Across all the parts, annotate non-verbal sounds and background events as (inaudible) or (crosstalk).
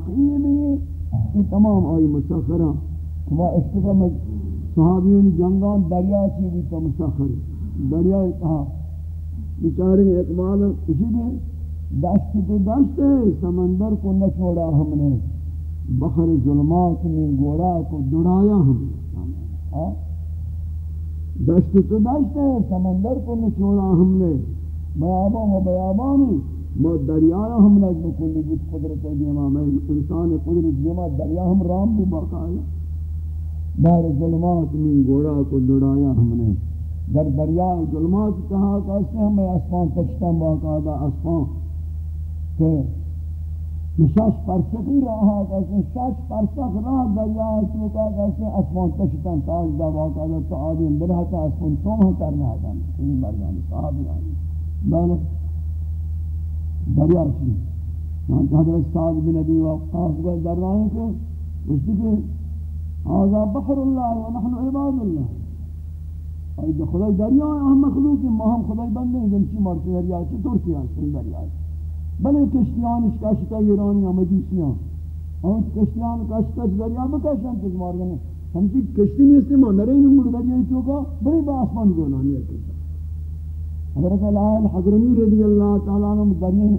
واقعی بھی یہ تمام آئی مسخرہ۔ ہما اشتقا صحابیون جنگان دریا چی بھی تو مسخر دریا کہا بیچارے اقبال اسی بھی دست تو دست ہے، سمندر کو نہ چھوڑا ہم نے۔ بخر ظلمات میں گوڑا کو دڑایا ہم نے۔ ہاں، دست تو دست ہے، سمندر کو نہ چھوڑا ہم نے۔ بیابان و بیابانی ما دریا ہم نے بکلی بود قدرت دیما میں انسان قدرت دیما دریا ہم رام بھی باقایا بار ظلمات میں گوڑا کو دڑایا ہم نے۔ در دریا ظلمات کہا کہ اس نے ہمیں اسمان تشتا باقاعدہ اسمان کہ شش پرسخی رہا کہ اس نے شش پرسخ راہ دریا چوکا کہ اس نے اسمان تشتا تاج دا باقاعدہ تو آدم برہتا اسمان تومہ کرنا ہے یہ یعنی مرجانی صحابی آئی بلے دریا چی حضرت سعید بن نبی وقاس کو در رہے کہ اس کے آزا بحر اللہ و نحن عباد اللہ اید خدای دریا ہم مخلوق ہیں ہم خدای بندے ہیں جنچی مرچی دریا چی ترکی ہیں سن دریا بلے کشتیان اس کاشتا ایرانی آمدیسیاں اور کشتیان کاشتا دریا بکشن تک مارگنے ہم چی کشتی نہیں استعمال نرین مر دریا چوکا بڑی با آسمان گونانی ہے حضرت الہی حضرمی رضی اللہ تعالیٰ عنہ دریا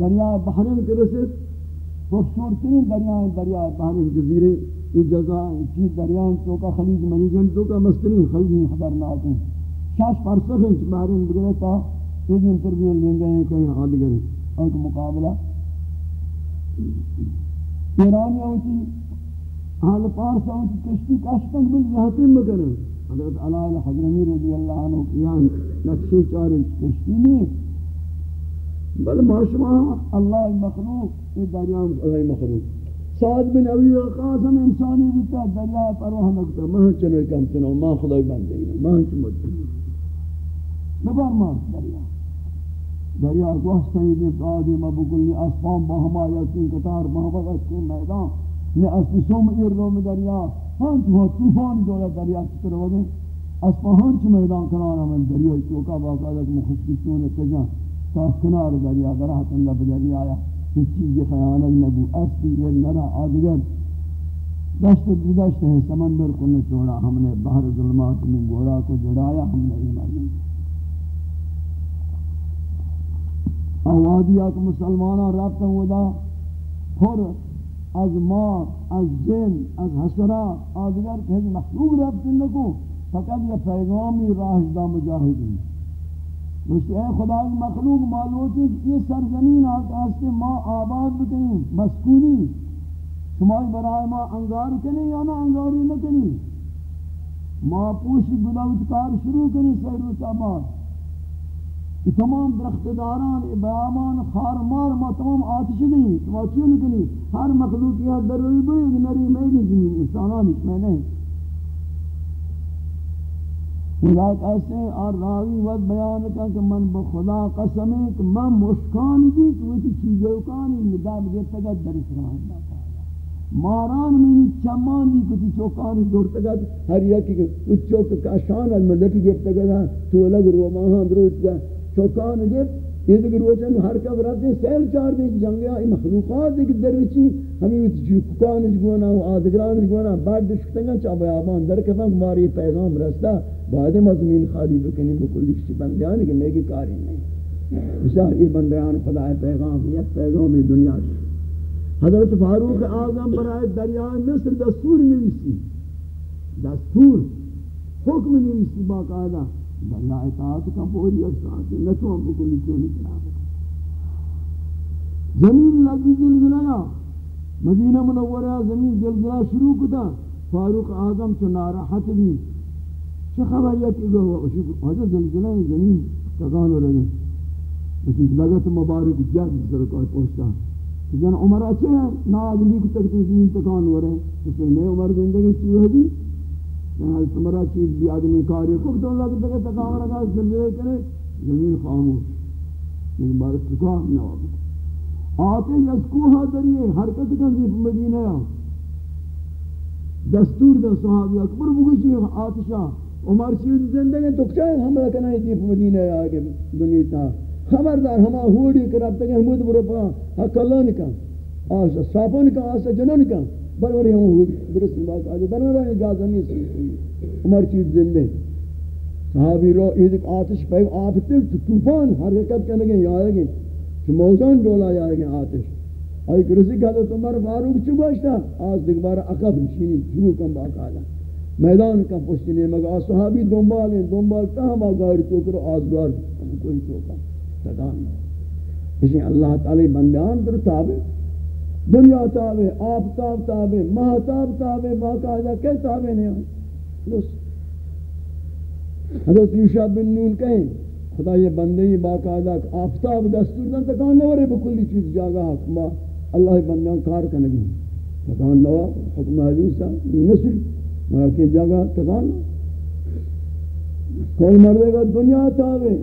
دریا بحرین کے رسد خوبصورترین دریا دریا بحرین جزیرے، یہ جگہ کی دریا، چوکا خلیج مریجن چوکا مسکنی خلیج خبرناک ہیں شاش پرسخ ہیں بحرین بگرے تا ایک انترویو لیں گے ہیں کہیں حد گرے اور ایک مقابلہ۔ ایرانی ہوتی حال پارسا ہوتی کشتی کاشتنگ مل جہتیں بکریں حضرت علال حضرمی رضی اللہ عنہ کیان نقشی چار کشتی نہیں بل معاشمہ اللہ مخلوق یہ دریان اللہ مخلوق۔ سعید بن ابی وقاص ہم انسانی بیتا دریا پروہ نکتا مہن چنوی کم چنو ماں خدای بندے مہن چنوی نبر ماں دریا۔ دریا گوہ سیدی قادی مبکلی اسفان بہما یکین کتار بہما یکین میدان۔ نے اسفی سوم ایرلوم دریا۔ ہاں تو طوفان جو دریا کی طرف وگے اس پہن چ میدان کنارا من دریا چوکا باقاعدہ مخصوصوں نے کجا، تا کنار دریا درہ تن لب دریا آیا کچھ چیز خیانت نبو اس یہ نرا آدگر۔ دست گزشت ہے، سمندر کو نہ چھوڑا، ہم نے بحر ظلمات میں گھوڑا کو جڑایا، ہم نے ایمان آوادیات مسلمانہ رابطہ ہودا پھر از مار از جن، از حشرات، آدگر کہ مخلوق رب نکو فقط یہ پیغامی راہ دا مجاہدین اس اے خدای مخلوق معلوم ہے کہ یہ سرزمین آقا سے ما آباد بکنی مسکونی شمائی برای ما انگار کنی یا نہ انگاری نکنی؟ ما پوش گلاوتکار شروع کنی سیر و کہ تمام درختداران ابرامان خارمار ما تمام آتش نہیں ما چیوں نکنی ہر مخلوقیات دروی بری نری میں زمین انسانان اس میں نہیں ولایت ایسے اور راوی ود بیان کا کہ من خدا قسم ہے کہ میں مشکان دی کہ وہ چیزوں کا نہیں مدد دے تک درس رہا ماران میں چمان دی کتی چوکان دور تک ہر یکی کہ چوک کا شان المدد گفت تک تو لگ روما ہاں دروت چوکان گفت یہ دیکھ روچن ہر کا برات سیل چار دے جنگیا ای مخلوقات دیکھ دروچی ہمیں چوکان گونا و آدگران گونا، بعد دشکتنگا چا بیابان در کفن ہماری پیغام رستا، بعد مضمین خالی بکنی بکلی کسی بندیان کہ میگی کاری نہیں۔ بسیار، یہ بندیان خدا پیغام، یک پیغام دنیا حضرت فاروق اعظم برائے دریائے مصر دستور نویسی۔ دستور، حکم نویسی باقاعدہ۔ بندہ اطاعت کا پوری اکسان سے نتو ہم بکلی کیوں نہیں کنا زمین لگی زلزلہ مدینہ منورہ زمین زلزلہ شروع کتا۔ فاروق اعظم تو ناراحت بھی۔ چه خبر یا کہ حضر زلزلہ زمین تکان ہو رہے لیکن مطلب لگت مبارک جد سرکار پہنچتا۔ جن عمرہ چھے ہیں؟ نا اگلی کو تک زمین تکان ہو رہے اس میں عمر زندگی چیئے ہوئی تمہارا چیز بھی آدمی کاری خوب تو اللہ کی تکہ تکاون رکھا زلزلے کرے، زمین خاموش لیکن بار تکان نہ ہو آتے یسکوہا دریئے حرکت کن زیف مدینہ۔ دستور دا صحابی، اکبر بگوشی آتشا عمر چیز زندگی تو چاہے ہم رکھنا ہے مدینہ آگے دنیا تا؟ خبردار، ہما ہوڑی کراب تک حمود برو پا حق اللہ نکا، آسا ساپن کا آسا جنن کا بروری ہوں درستی بات آجا در اجازہ نہیں سی عمر چیز زندے صحابی رو ایدک آتش پیگ آفتی توفان حرکت کرنے گے یا آئے گے کہ موزان ڈولا یا آئے گے آتش. آئی کرسی کہتا تو مر فاروق چو گوشتا آج دیکھ بارا اقب نشینی، شروع کم باقا آجا میدان کا پشتنے مگا صحابی دنبال ہیں دنبال کہاں با گاری تو کرو آج کوئی چوکا تکان اسی اللہ تعالی بندیان در تابع. دنیا تابع آفتاب تابع مہتاب تابع باقاعدہ کئی تابع نہیں ہوئے حضرت یوشا بن نون کہیں، خدا یہ بندی باقاعدہ آفتاب دستور دن تکان نورے بکلی چیز جاگا حکمہ اللہ بندیاں کار کنگی تکان نوا حکم حدیثہ نسل مگر جگہ تکان۔ کل مردے گا؟ دنیا تابع۔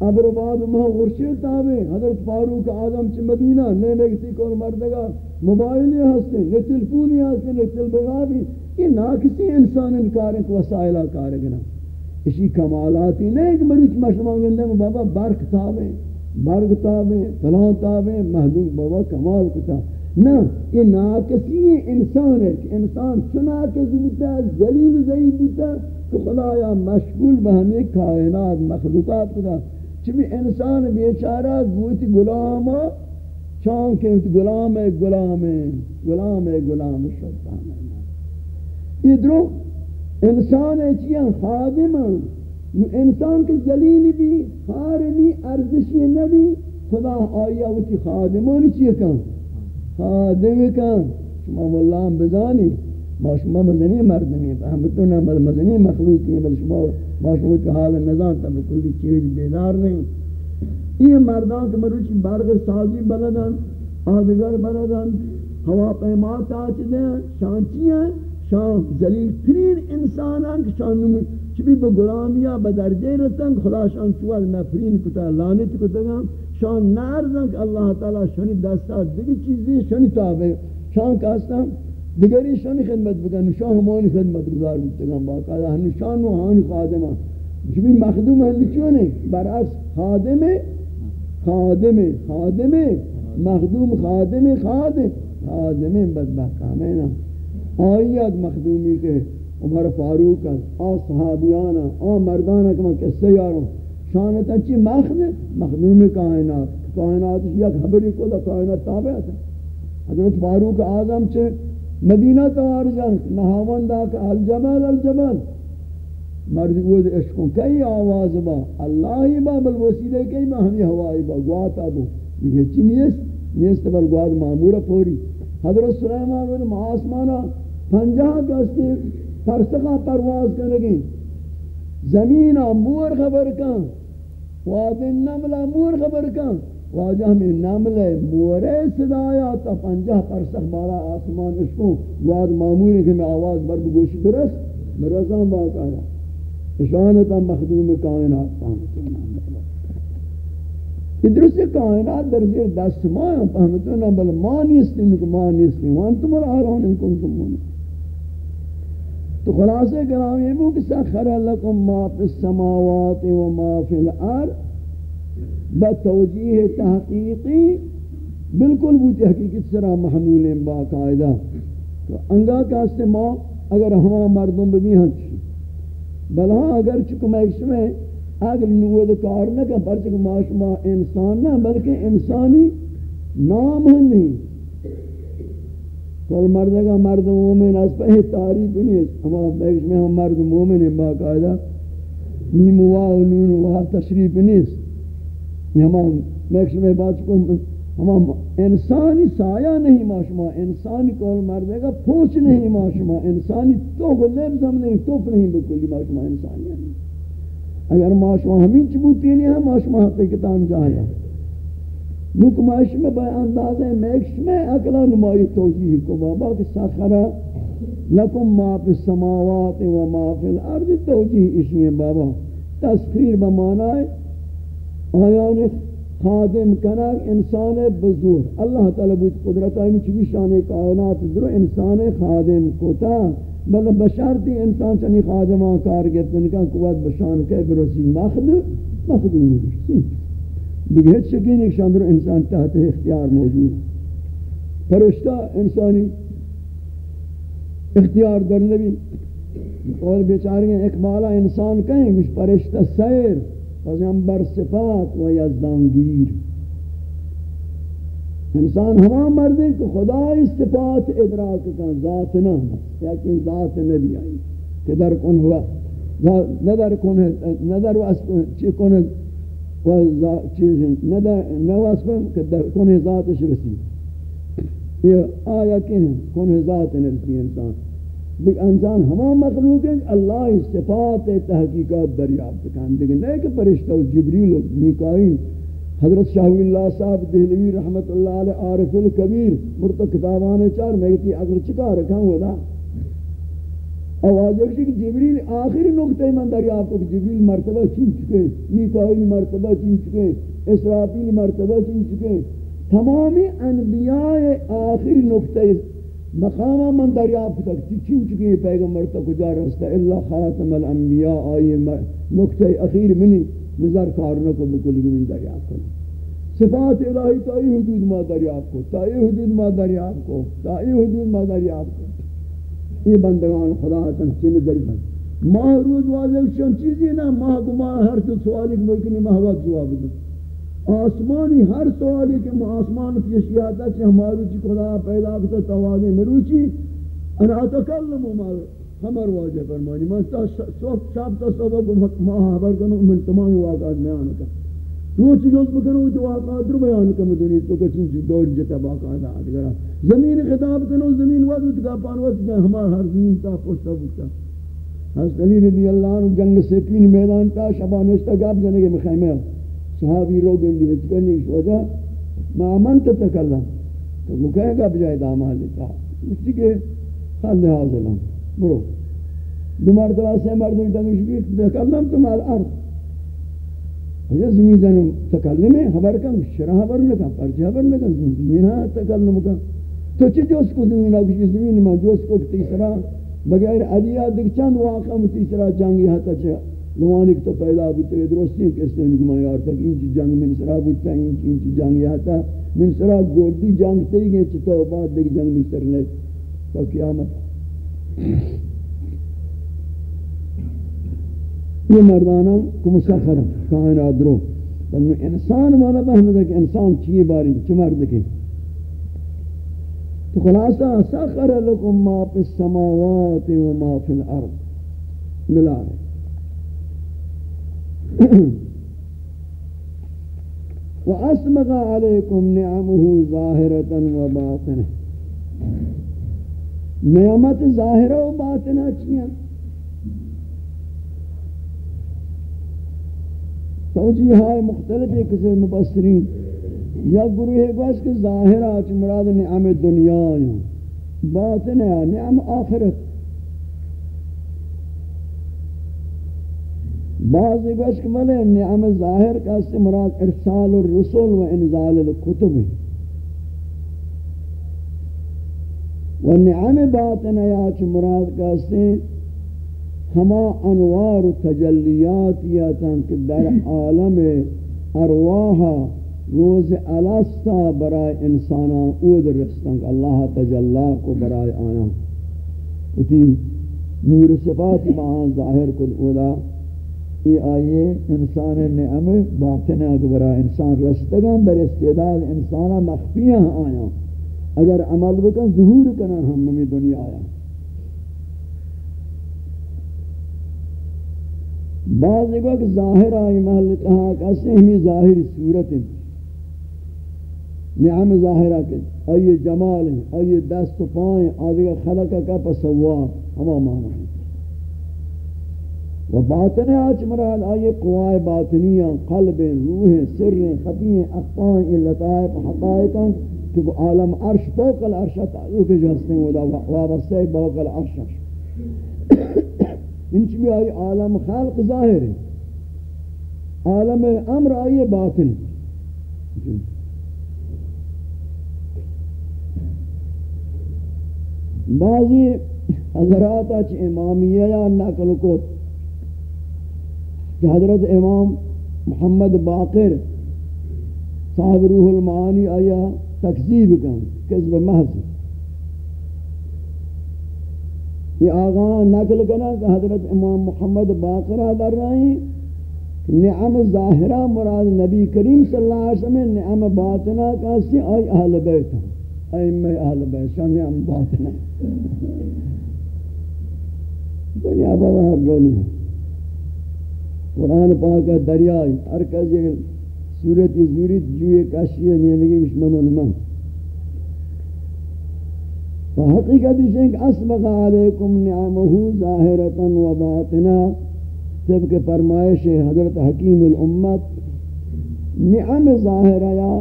ابر بعد ماں غرشی تابے حضرت فاروق آدم چی مدینہ نے نگتی کون مردگا موبائلی ہستے نے تلفونی ہستے نے تلبگا بھی یہ ناکسی انسان انکاریں کو وسائلہ کارگنا اسی کمالاتی نہیں کہ مروچ مشمع گندے میں بابا برک تابے برگ تابے فلان تابے محلوم بابا کمال کتا. نہ، یہ ناکسی انسان ہے کہ انسان چنا کسی بتا ذلیل ضعیب بتا کہ خدایا مشغول بہمی کائنات مخلوقات کتا. چمی انسان بیچارہ گویت غلام چان کہ غلام ہے غلام ہے غلام ہے غلام شیطان یہ درو، انسان ہے چیاں خادم انسان کے ذلیل بھی خارمی ارزشی نبی خدا آیا وہ وچی خادمان چیئے کن خادم کن شما مولا بزانی، ما شما مدنی مردمی، ہم تو مدنی مخلوق ہیں بل شما ما کے حال نظام تب کلی چیز بیدار نہیں۔ یہ مردان کہ مروچ برگ سازی بلدن آدگر بلدن ہوا پیمات آچ دیں شانچی ہیں؟ شان ذلیل ترین انسانان کہ شان نمی، چبی با غلامیا بدرجے رسن، خدا شان چوال نفرین کتا لانت کتا گا۔ شان نارزن کہ اللہ تعالی شانی دستا دیگی چیزی، شانی تابع۔ شان کہستا دیگری شان خدمت بکن. شان ہمانی خدمت گزار بکن باقاعدہ ہن شان و ہانی خادمہ جبی مخدوم ہن چونے برعکس خادم خادم خادم مخدوم خادم خادم. خادم بدبخت. ہمینا آئیت مخدومی کے عمر فاروق آ صحابیانا آ مردانا کما کسے یاروں شانتا چی؟ مخد مخدوم کائنات. کائنات یک خبری کو کائنات تابع ہے حضرت فاروق آدم چے مدینہ توار جان، نہاون دا کہ الجمال الجمال. مرد گود عشقوں کئی آواز با، اللہ ہی با، بل وسیلے کئی با ہمی ہوائی با، گواتا بو. دیکھے چی نیست؟ نیست بل گواد معمورہ پوری. حضرت سلیمان بن معاسمانا پنجہ گستے پرسقہ پرواز کرنگی زمینہ مور خبر کن، واد النملہ مور خبر کن. واجہ میں نمل مورے صدایا تا پنجہ پر سخبارا آسمان اس کو واد معمولی کہ میں آواز برد گوشی برس برسان باقا رہا اشانتا مخدوم کائنات پاہمتو پہمتونا ادرس کائنات در زیر دست مایا پہمتونا بل ما نیستی نکو ما نیستی. وانتم الارون ان کنتم مومن تو خلاصے کلام یہ بو کہ سخر لکم ما فی السماوات و ما فی الارض. بتوجیہ تحقیقی بالکل وہ حقیقت سرا محمول باقاعدہ تو انگا کا استماع اگر ہم مردوں بھی ہیں بلا اگر چکم ایک میں اگر نوود کار نہ کہ پرچک معاشما انسان نہ بلکہ انسانی نام ہم نہیں کل مردگا مرد مومن اس پہ تعریف نہیں ہم ایک میں ہم مرد مومن باقاعدہ نیم وا و نون وا تشریف نہیں ہمان میکش میں بات کو ہمان انسانی سایہ نہیں ماشما انسانی کول مردے گا پوچھ نہیں ماشما انسانی تو کو لبز ہم نہیں توپ نہیں بکلی ماشما انسانی نہیں اگر ماشما ہمیں چبوتی نہیں ہے ماشما حقیقتان جایا نوک ماشما بے اندازہ میکش میں اکلا نمائی توجیح کو، بابا کہ ساخرہ لکم ما فی السماوات و ما فی الارض توجیح اسی ہیں بابا تسخیر بمانا ہے۔ آیان خادم کنک انسان بزور اللہ تعالی بود قدرت آئینی چوی شان کائنات درو انسان خادم کتا بل بشرتی انسان چنی خادمان کار گفتن کن قوت بشان که برسی مخد مخدومی بشتی دیگه هیچ شکین ایک درو انسان تحت اختیار موجود. فرشتہ انسانی اختیار در نبی. اور بیچارے اقبالہ انسان کہیں کچھ فرشتہ سیر. پیغمبر صفات و یزدانگیر. انسان ہما مرد ہے کہ خدای صفات ادراک کا ذات نہ لیکن ذات نبی آئی کہ در کن ہوا ندر کن ندر چی کن و چیز ندر نواس کہ در کن ذاتش رسی یہ آیا کہ کن ذات نرسی انسان۔ لیکن انسان ہما مخلوق ہے اللہ صفات تحقیقات دریافت کن لیکن نہیں کہ فرشتہ و جبریل و میکائیل، حضرت شاہ اللہ صاحب دہلوی رحمت اللہ علیہ، عارف الکبیر مرتب کتابان چار میں کہتی اگر چکا رکھا ہوا دا آواز ایک کہ جبریل آخری نقطہ من دریافت کو جبریل مرتبہ چین چکے، میکائیل مرتبہ چین چکے، اسرافیل مرتبہ چین چکے۔ تمامی انبیاء آخری نقطہ مقام من دریافت تک چین چکی پیغمبر تک کجا رستا؟ اللہ خاتم الانبیاء آئی نقطہ اخیر منی، نظر کارنوں کو بکلی من دریافت کریں صفات الہی تا ای حدود ما دریافت کو، تا ای حدود ما دریافت کو، تا ای حدود ما دریافت کو. یہ بندگان، خدا تن چین دریافت ماہ روز واضح شن چیزی نا ماہ کو ماہ ہر تو سوالی ملکنی ماہ وقت جواب دو آسمانی ہر سوالی کہ آسمان پیشی آتا کہ ہمارو چی خدا پیدا کتا توازی مروچی انا اتکلم مال ہمر واجہ فرمانی. من صبح شب تا صبح ما خبر کنو من تمام واقعات بیان کر روچ جوز بکنو تو واقعات رو بیان کر مدنی تو کچھ دور جتا واقعات آت آدھگرہ زمین خطاب کنو زمین وقت کا پان وقت جا ہمار ہر زمین تا پوشتا بکتا حضرت علی رضی اللہ عنہ جنگ سپین میدان تا شبانشتا گاب جانے کے مخیمہ. صحابی رو گندی ہے چکرنی اس وجہ، ما تتکلم تو وہ کہے گا بجائے دامان لیتا اسی کے خال حاضر ہم برو. دو مرتبہ سے مردم تنگش بھی تکلم تم الارض اگر زمین زنم تکلم ہے خبر کن شرح خبر نکن پرچہ خبر نکن، زمین ہاں تکلم کن. تو چی جوز کو زمین آگوش زمین ما جوز کو، تیسرا. بغیر علیہ دیکھ چند واقع، تیسرا جنگی حتا چھا نوانک تو پیدا بھی تو درستی کہ اس نے نگمہ یار تک انچ جنگ من سرا بودتا انچ انچ جنگ یاتا من سرا گوردی جنگ تی گئے چھتا بعد دیکھ جنگ مستر لے تو قیامت یہ مردانہ کو مسخر کائنات درو انسان مانا بہمدہ کہ انسان چیئے باری چی مرد کے تو خلاصہ سخر لکم ما فی السماوات و ما فی الارض ملا رہے (coughs) وأسبغ عليكم نعمه ظاهرة وباطنة. نعمت ظاہرہ و باطنہ چیئے توجیہائے مختلف ایک سے مبصرین. یا گروہ گوش کہ ظاہرہ چی مراد نعم دنیا باطنہ، نعم آخرت. بعض گوش کہ بلے نعم ظاہر کا اس مراد ارسال الرسول و انزال الکتب. و نعم باطن یا چھ مراد کا اس ہما انوار و تجلیات یا کہ در عالم ارواح روز الاستا برای انسانا اود رستنگ اللہ تجلا کو برای آنا اتی نور صفات مہان ظاہر کل اولا یہ آئیے انسان نعم، باطن اکبرا، انسان رستگان بر استعداد انسانا مخفیہ آیا اگر عمل بکن، ظہور کنا ہم ممی دنیا آیا بعض ایک ظاہر آئی محل کہا کہ اسے ہمیں ظاہر صورت نعم ظاہرہ کے آئیے جمال ہیں آئیے دست و پائیں آدھگا خلقہ کا پسوا، ہما مانا ہے۔ و باطن آج مراد آئیے قوائے باطنیاں، قلب، روح، سر خفی اقطان یہ لطائف، حقائقاں کہ وہ عالم عرش فوق العرش تعلق جو ہستے ہیں؟ وابستے فوق العرش انچ بھی آئی عالم خالق ظاہر ہے. عالم امر آئیے باطن. بعضی حضرات اچھ امامیہ یا نقل کو کہ حضرت امام محمد باقر صاحب روح المعانی آیا تکذیب کن، کذب محض۔ یہ آغان نقل کنا کہ حضرت امام محمد باقرہ در رہی نعم ظاہرہ مراد نبی کریم صلی اللہ علیہ وسلم نعم باطنہ کاسی آئی اہل بیت ہیں۔ آئی میں اہل بیت شاہ نعم باطنہ۔ دنیا بابا ہر دونی ہے قرآن پاک دریائی ہر کس کسی صورتی زوریت جوئے کاشی ہے نیمگی بشمن علمان فحقیقت ہے کہ اسبق علیکم نعمہو ظاہرتا و باطنا، جب فرمائش حضرت حکیم الامت، نعم ظاہرہ یا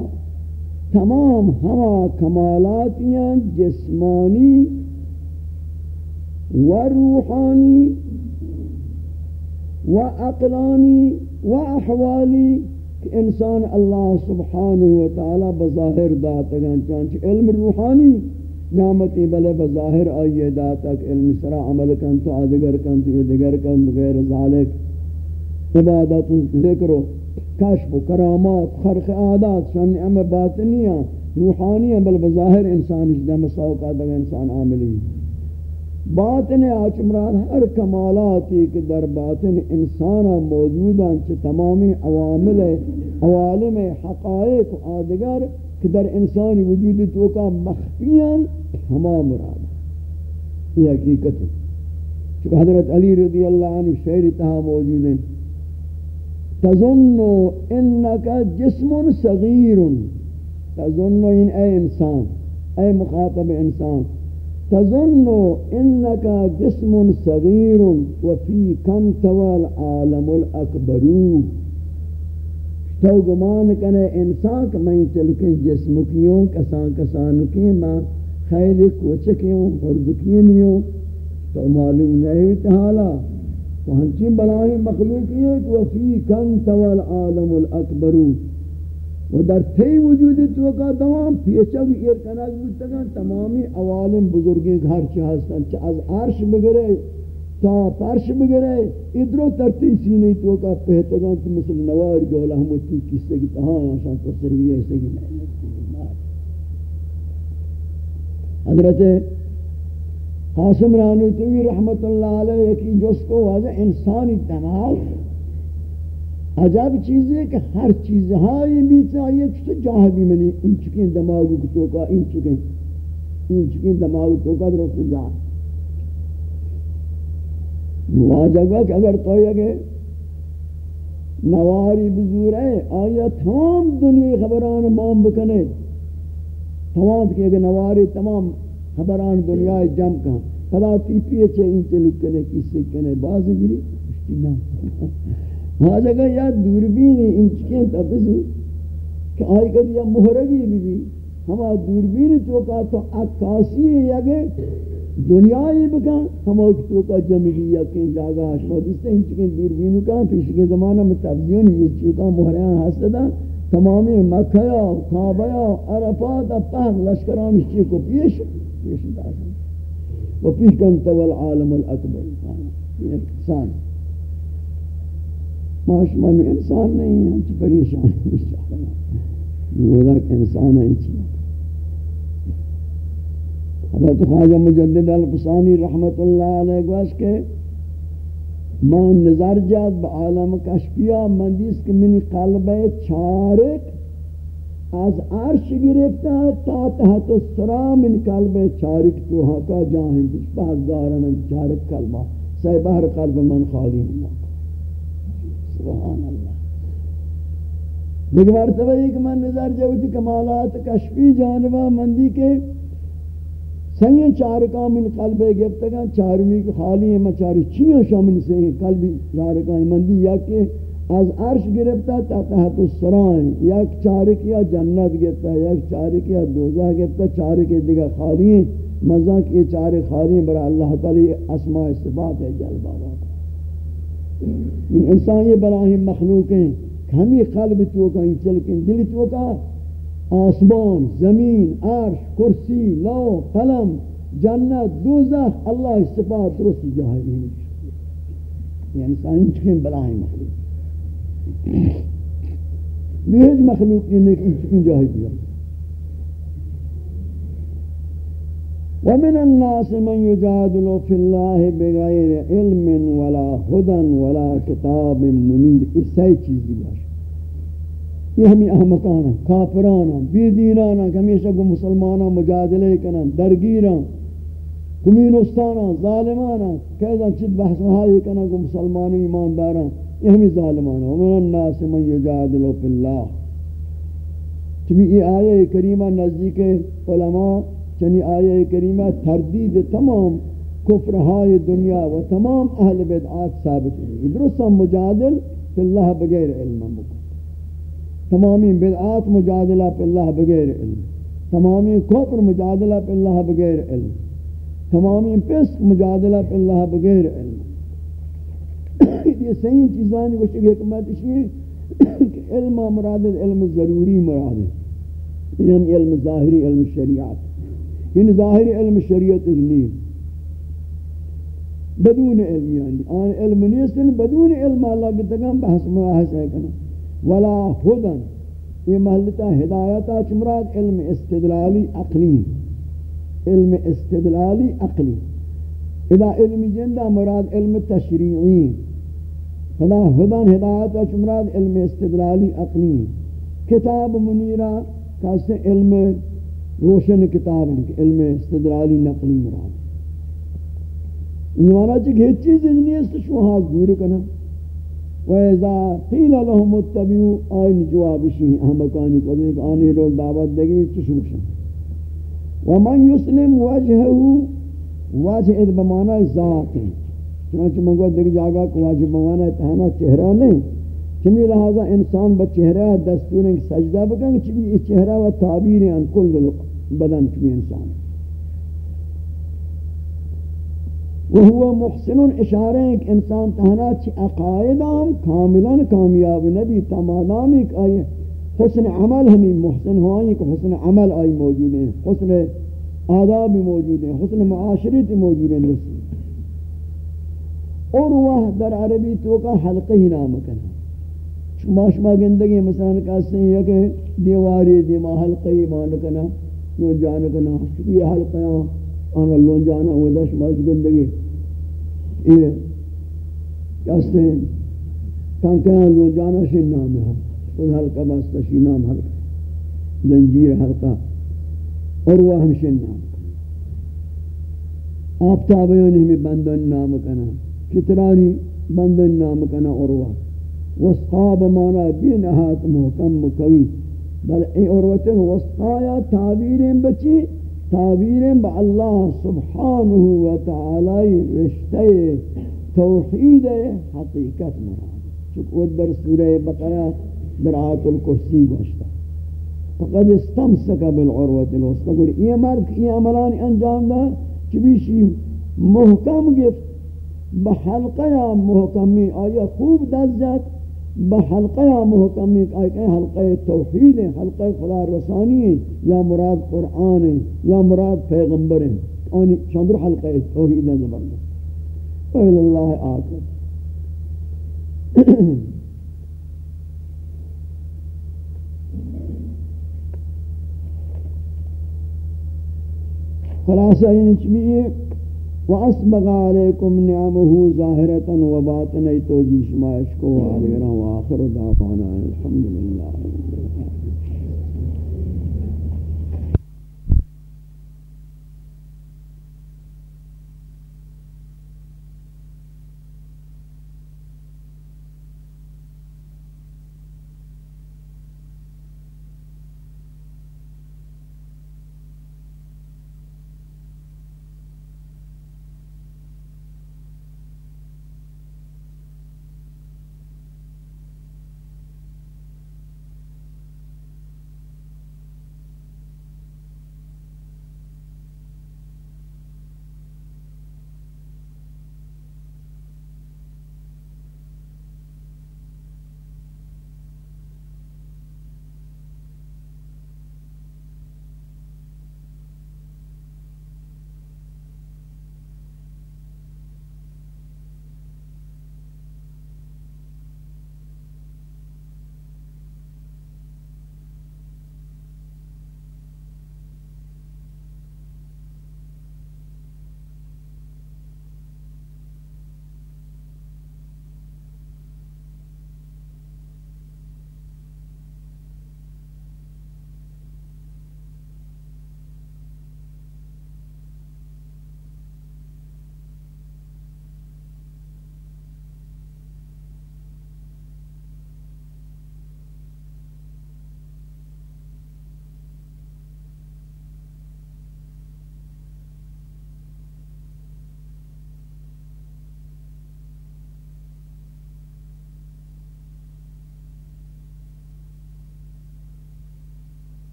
تمام ہما کمالاتیاں، جسمانی و روحانی و اقلانی و احوالی کہ انسان اللہ سبحانہ وتعالی بظاہر داتگان چانچہ علم روحانی نعمتی بلے بظاہر آئیے داتک علم سرا عمل کن تو آدگر کن تو ادگر کن غیر ذالک۔ عبادت ذکر و کشف و کرامات خرق عادات شان نعم باطنیاں، روحانیاں بل بظاہر انسان جدہ مساوقات اگر انسان عاملی باطن آچمران ہر کمالاتی کہ در باطن انسان موجودا چھ تمامی عوامل، عوالم حقائق و آدگر کہ در انسان وجود تو کا مخفیاں ہما مراد یہ حقیقت ہے۔ چکہ حضرت علی رضی اللہ عنہ شعر تہا موجود ہیں۔ تظن انکا جسم صغیر تظن ان اے انسان، اے مخاطب انسان۔ تظن انك جسم صغير وفي كنت والعالم الاكبر تو گمان کنے انسان کہ میں چلکیں جسم کیوں، کسان کسان کی میں خیر کوچکیوں خردکینیوں تو معلوم نہیں تحالا تو ہنچی بلائی مخلوقیت وفی کنت والعالم الاکبر و در تی وجود تو کا تمام پیچا بھی ایر کناز بودتا تمامی عوالم بزرگی گھر چی ہستن چی از عرش بگرے تا پرش بگرے ادرو ترتی سینے تو کا پہتگان تو مثل نوار گولا ہمتی کسی کی تہاں آشان تو سریعی ایسے کی حضرت قاسم رانوتوی رحمت اللہ علیہ کی جس کو واضح انسانی دماغ عجب چیز ہے کہ ہر چیز ہائی بھی چاہیے، تو جاہ بھی منی، ان چکیں دماغ کو تو کا، ان چکیں ان چکیں دماغ تو کا درست جا۔ واجبہ کہ اگر تو یہ نواری بزور ہے، آیا تمام دنیا خبران مام بکنے۔ تمام کہ اگر نواری تمام خبران دنیا جم کن۔ پدا تی پیچے ان چلو کنے کسی کنے باز گری اشتی نا ہاں جگہ یا دوربین انچکیں تفضل کہ آئی کہ یا محرگی بھی بھی ہما دوربین چوکا تو اکاسی ہے یا کہ دنیای بکا ہما چوکا جمعی یا کہ جاگا شما دیستے انچکیں دوربینو کا پیش کے زمانہ میں تفضیون یہ چوکا محریان حسدہ، تمامی مکہ یا کعبہ عرفات، پاک لشکران اس چیز کو پیش پیش داشت و پیش کنتا والعالم الاکبر. یہ اقتصان یعنی معاشمان انسان نہیں ہے چھ پریشان یہ کہ انسان ہے چھ حضرت خواجہ مجدد الفسانی رحمت اللہ علیہ گوش کے من نظر جاد بعالم کشفیہ من دیس کہ منی قلب چارک از عرش گرفتا تا تحت السرا من قلب چارک تو ہاکا جاہیں بس بعض دارا چارک قلبہ سی بہر قلب من خالی ہوں سبحان اللہ. لیکن مرتبہ ایک من نظر جاوتی جی کمالات کشفی جانبہ مندی کے سنگین چارکا من قلب گفتگا چارمی کے خالی ہیں مچاری چیئے شامن سے ہیں قلبی چارکا مندی یا کہ از عرش گرفتا تا تحت السرائن یک چارک یا جنت گفتا یک چارک یا دوزہ گفتا چارک دیگا خالی ہیں، مزاق یہ چارک خالی ہیں، برا اللہ تعالی اسماء صفات ہے جلبہ. انسان یہ براہم مخلوق ہیں ہمیں قلب تو کا چلکیں دل تو کا آسمان، زمین، عرش، کرسی لو قلم، جنت، دوزخ، اللہ صفات درست جاہی ہیں یہ انسان چکیں براہم مخلوق۔ (clears throat) لیج مخلوق یہ نیک چکیں جاہی دیا ومن الناس من يجادل في الله بغير علم ولا هدى ولا كتاب منير. اس سے چیز باش. یہ ہمیں احمقانا کافرانا بی دینانا کہ ہمیشہ کو مسلمانا مجادلے کنا درگیران کمینستانا ظالمانا کہتا چید بحث مہائی کنا کو مسلمان ایمانداران یہ ہمیں ظالمانا ومن الناس من يجادل في الله. چمی یہ آیہ کریمہ نزدیک علماء چنی آیہ کریمہ تردید تمام کفرہائے دنیا و تمام اہل بدعات ثابت ہے درستا مجادل پی اللہ بغیر علم بکن۔ تمامی بدعات مجادلہ پی اللہ بغیر علم۔ تمامی کفر مجادلہ پی اللہ بغیر علم۔ تمامی پس مجادلہ پی اللہ بغیر علم۔ یہ صحیح چیزانی کو شکل حکمت اسی ہے کہ علم مراد علم ضروری مراد ہے۔ یعنی علم ظاہری، علم شریعت۔ یعنی ظاہری علم شریعت نہیں بدون علم یعنی آن علم نیستن بدون علم اللہ کی تکم بحث مراحس ہے کنا. ولا خودن یہ محلتا ہدایتا چمراد علم استدلالی عقلی. علم استدلالی عقلی. اذا علم جندہ مراد علم تشریعی. خدا ہدان ہدایت چمراد علم استدلالی عقلی. کتاب منیرہ کاسے علم روشن کتاب ہے علم استدلالی نقلی مراد۔ انوانا چک ہیچ چیز نہیں ہے تو شو ہاتھ دور کنا وَإِذَا قِيلَ لَهُمُ اتَّبِعُوا، آئین جواب شیئی احمقانی کو دیکھ آنے لوگ دعوت دے گی چشو بشن وَمَنْ يُسْلِمْ وَجْهَهُ، وَجْهِ اِذْ بَمَانَ ذات۔ ہیں چنانچہ منگو دیکھ جاگا کہ واجب موانا تہانا چہرہ نہیں۔ چمی لہذا انسان با چہرہ دستور سجدہ بکن، چمی اس چہرہ و تعبیر ہیں، کل لقا بدن چمی انسان۔ وہو محسن اشارہ ہیں کہ انسان تہانا چی اقائدام کاملا کامیاب نبی تمام ایک آئی حسن عمل ہمیں محسن ہوئی کہ حسن عمل آئی موجود ہیں، حسن آداب موجود ہیں، حسن معاشرت موجود ہیں اور وہ در عربی تو کا حلقہ ہی نام کنا شما شما گندگی مثلا کہتے ہیں کہ دیواری دیما حلقہ ہی مان کنا نو جان کنا یہ حلقہ آنا لون جانا وہ دا شما گندگی یہ ہیں کان کنا لون جانا شی نام ہے اس حلقہ باستا شی نام حلقہ زنجیر حلقہ اور وہ ہمشن نام. آپ تابعین ہمیں بندن نام کنا. کترانی بندن نام کنا عروہ وسقاب مانا بی نہات محکم مکوی بل ای عروتن وسقایا تعبیریں بچی، تعبیریں با اللہ سبحانہ وتعالی رشتہ توحید حقیقت مراد چکو در سورہ بقرہ در آیت الکرسی گوشتا۔ فقد استمسک بالعروت الوسطا الوسطہ یہ مرد یہ عملان انجام دا چبیشی محکم گفت، بحلقہ محکمی آیا خوب دزت بحلقہ محکمی آیا حلقہ توحید ہے، حلقہ خدا رسانی ہے، یا مراد قرآن ہے، یا مراد پیغمبر ہے۔ آنی چندر حلقہ توحید ہے زبردست ویل اللہ آکر خلاصہ یعنی یہ چمیئے واسبغ علیکم نعمه ظاهرا و باطنا توجيش ما يشكو علينا واخر دعوانا الحمدللہ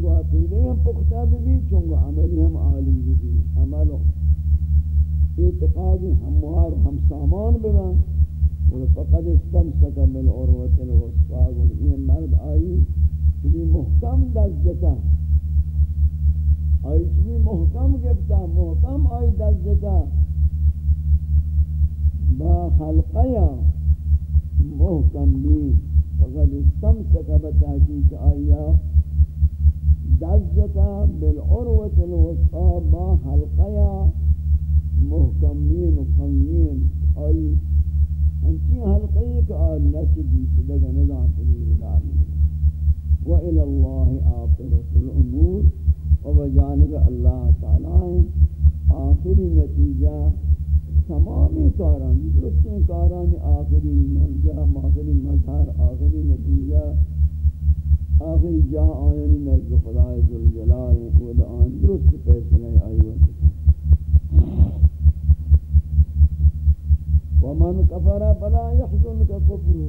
چونگو عقیدے ہم پختہ بھی چونگو عملی ہم عالی بھی عملو. اعتقادی ہموار ہم سامان ببن. اور فقد استمسک بالعروت الوسطا اور یہ مرد آئی چلی محکم دزتا آئی چلی محکم گفتا محکم آئی دزتا با خلقیا. محکم بھی فقد استمسک بتحقیق آیا دزتا بالعروت الوسطا با خلقیا محکمین و قویین آئی، ہنچی حلقی کہ آئی نسبی صدق نظام قدیر دارمی و الاللہ آخرت الامور. و بجانب اللہ تعالی آخری نتیجہ تمامی کاران درستی کاران آخری منزہ آخری مظہر، آخری نتیجہ آخری جا آئینی نزد خدای ذوالجلال و دعان درست پیسنے آئی وقت ومن كفر فلا يحزنك كفره۔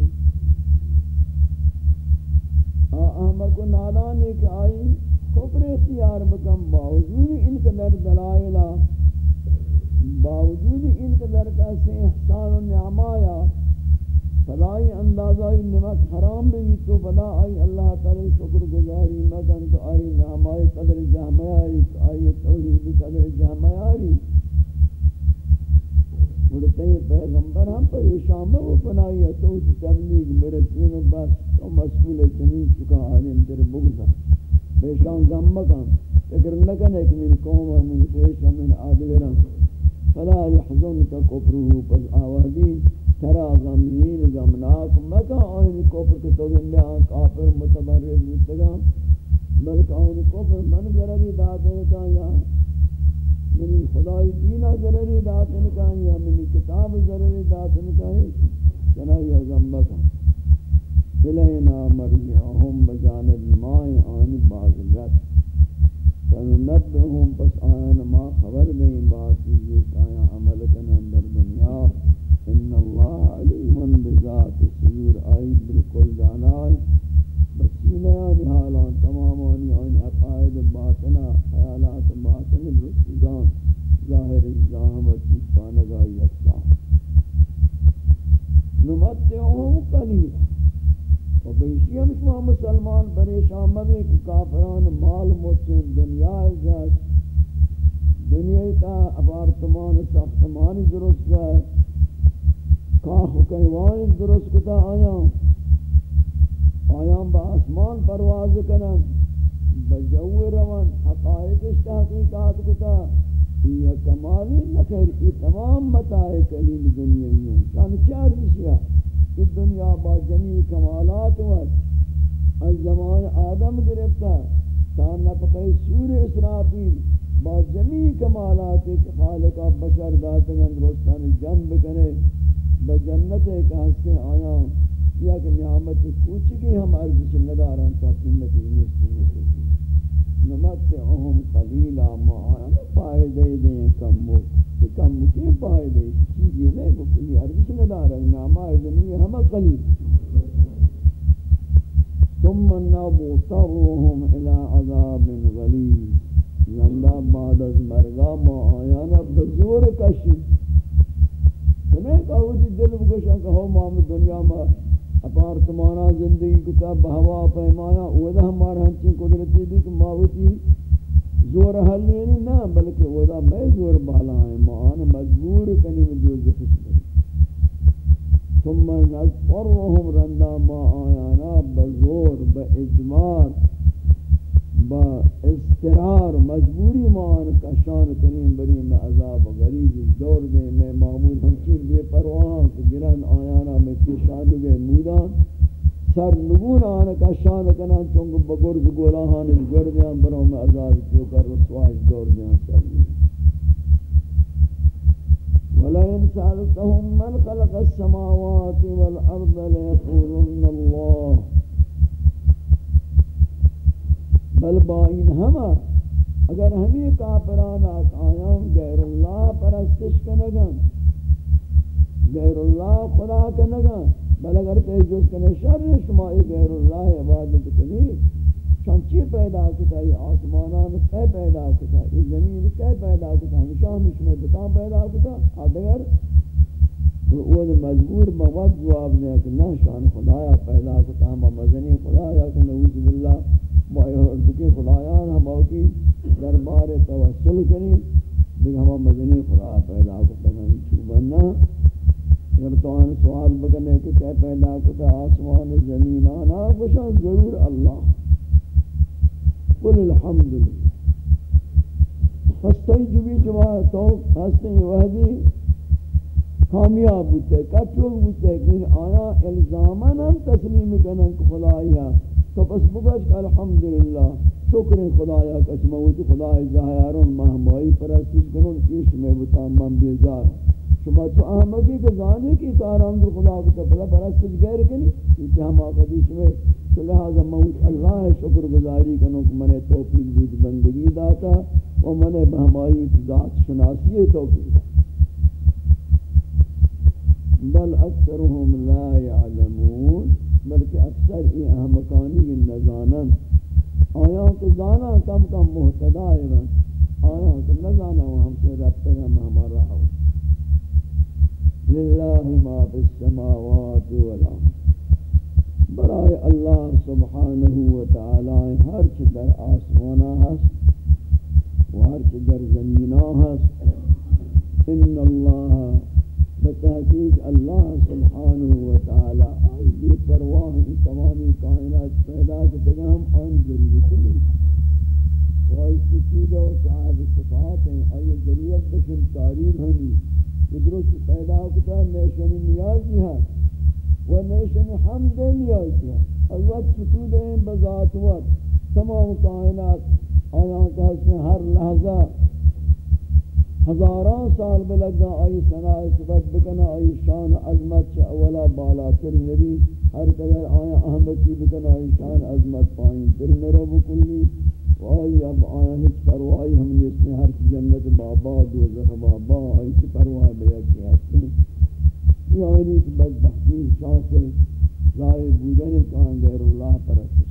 احمد کو نادانی کہ آئی کفر اختیار بکم، باوجود ان کے در دلائلہ باوجود ان کے در کیسے احسان و نعمایا فلائی اندازائی نمک حرام بھی تو فلا آئی اللہ تعالی شکر گزاری مکن تو آئی نعمائی قدر جہمیاری آئی توحید قدر جہمیاری مرتے پیغمبر ہم پریشان ہو بنائی ہے تو اس تبلیغ میرے تین بس تو مسئول چنین چکا عالم تیرے بغضا پیشان غم مکان فکر نکنے کہ من قوم و من خیش و من آدگران فلا يحزن کا کفرو پس آوازی ترا غمین غمناک مکا آئین کفر کے تو گندے آن کافر متبرد مستگام بلکہ آئین کفر من گردی دادے کا یا منی خدای دینا ضرری داتن کہیں یا منی کتاب ضرری داتن کہیں چنائی اغمبا کا الینا مرجعہم بجانب مائی آنی بازگت فننبہم پس آیان ما خبر دیں بات چیزی کایا عمل کنن در دنیا. ان اللہ علیم بذات سیور آئی بالکل دانائی. بسینیانی حالان تمامانی آنی آنی عقائد باطنہ خیالات باطن درستگان ظاہر اجزام و چیپانگا یکتا نمتعهم قلیلا. و بیشی ہم شما مسلمان پریشان مبی کہ کافران مال موچن دنیا جات دنیا تا اپارتمان ساختمانی درست ہے. کاخ و کہوانی درست کتا آیا آیان با آسمان پرواز کنن۔ بجو روان حقائقش تحقیقات کتا۔ یہ کمالی نکر یہ تمام متاع کلیل دنیا میں شان چار رشیہ کہ دنیا با جمی کمالات وقت از زمان آدم گرفتا۔ تا نفقہ سور اسرافیل با جمی کمالات خالقہ بشر داتنگن روستان جنب کنے۔ بجنت ایک ہستے آیاں یا کہ نعمت کچھ کی ہم ارزش نداران تا قیمت نیستی نہیں نمت اہم قلیلا معان فائدے دیں کم مک کم مکی فائدے۔ چیزی نہیں بکلی ارزش نداران نعمت دنیا ہم قلیل۔ ثم نبطرهم الى عذاب غلیظ زندہ بعد از مرگا ما آیانا بزور کشی۔ دل بگوشن کہ ہو محمد دنیا میں اپارتمانا زندگی کتا بہوا پیمایا اودا ہمارا ہنچین قدرتی بھی کہ ماوتی زور حل نہیں نا، بلکہ اودا میں زور بالا ہے معان مجبور کنی میں جو زخش بری ثم نظفرهم رندا ما آیانا، بزور، با اجمار با استرار مجبوری مان کشان کنیم بری میں عذاب غریبی دور دیں میں معمول ہمچین بے پروان کو گرن آیانا میں پیشانی گئے مودان. سر نگون آنا کشان کنان چونکہ بگرز گولاہان گردیاں بروں میں عذاب کیوں کر رسواش دور دیاں سر وَلَئِنْ سَأَلْتَهُمْ مَنْ خَلَقَ السَّمَاوَاتِ وَالْأَرْضَ لَيَقُولُنَّ اللَّهُ. بل با این ہما، اگر ہمیں کافران آیان غیر اللہ پرستش کنگن غیر اللہ خدا کنگن، بل اگر تیجوز کنے شر شما ای غیر اللہ عبادت کنی چانچی پیدا کتا یہ آسمانان کئی پیدا کتا یہ زمین کئی پیدا کتا ہمشان میں بتا پیدا کتا آدھگر وہ مجبور مواد جواب دیا کہ نہ شان خدایا پیدا کتا ہم مزنی خدایا کہ نعوذ باللہ مائے خدایان ہم کی دربار توسل کریں، دیکھ ہم مزنی خدا پیدا کتا ہم چوبنا اگر تو آن سوال بکنے کہ کیا پیدا کتا آسمان زمین آنا بشان ضرور اللہ۔ قل الحمد لله ہستے جو بھی جواب تو ہستے وحدی کامیاب ہوتے کچھوک ہوتے، کہ آیا الزامن ہم تسلیم کنن کہ خدایا تو پس بگش کہ الحمدللہ، شکر خدایا کچھ موت خدای ظاہرون مہمائی پرستش کنن کیش میں بتام من بیزار. شما تو احمدی کے زانے کی کاران در خدا کو تپلا پرستش گیر کنی یہ ہم آقدیش میں تو لہذا موت اللہ شکر گزاری کنو کہ منے توفیق بود بندگی داتا و منے بہمائی ذات شناسی توفیق داتا. بل اکثرهم لا يعلمون بلکہ اکثر ای احمقانی کی نزانن۔ آیا کہ زانا کم کم محتدا ہے آیا کہ نزانا ہم سے رب تک ہمارا ہو للہ ما فی السماوات والارض برائے اللہ سبحانہ وتعالی ہر چی در آسمانہ ہست و ہر چی در زمینہ ہست۔ ان اللہ بتحقیق اللہ سبحانہ وتعالی آئی بے پرواہ ان تمامی کائنات پیدا کے ہم آن ضرورت نہیں۔ وائی سچیدہ و صاحب صفات ہیں آئی ضرورت بشن تعریم ہنی ادرس پیدا کتا نیشن نیازی ہے۔ و نیشن حمد نیازی ہے۔ اور وقت ستود ہیں، بذات وقت۔ تمام کائنات آیاں کہتے ہیں، ہر لحظہ ہزاران سال بلگا آئی سنائی صفت بکنا، آئی شان عظمت چا اولا بالا تر نبی. ہر قدر آیا احمدی بکنا، آئی شان عظمت پائیں تر نرو بکلی. و آئی اب آیا ہچ پروائی ہم نے اس میں ہر جنت بابا، دوزخ بابا، آئی چی پروائی بیا کی ہستے یہ آئی بدبختی شاہ سے ضائع بودن کان غیر اللہ پرستش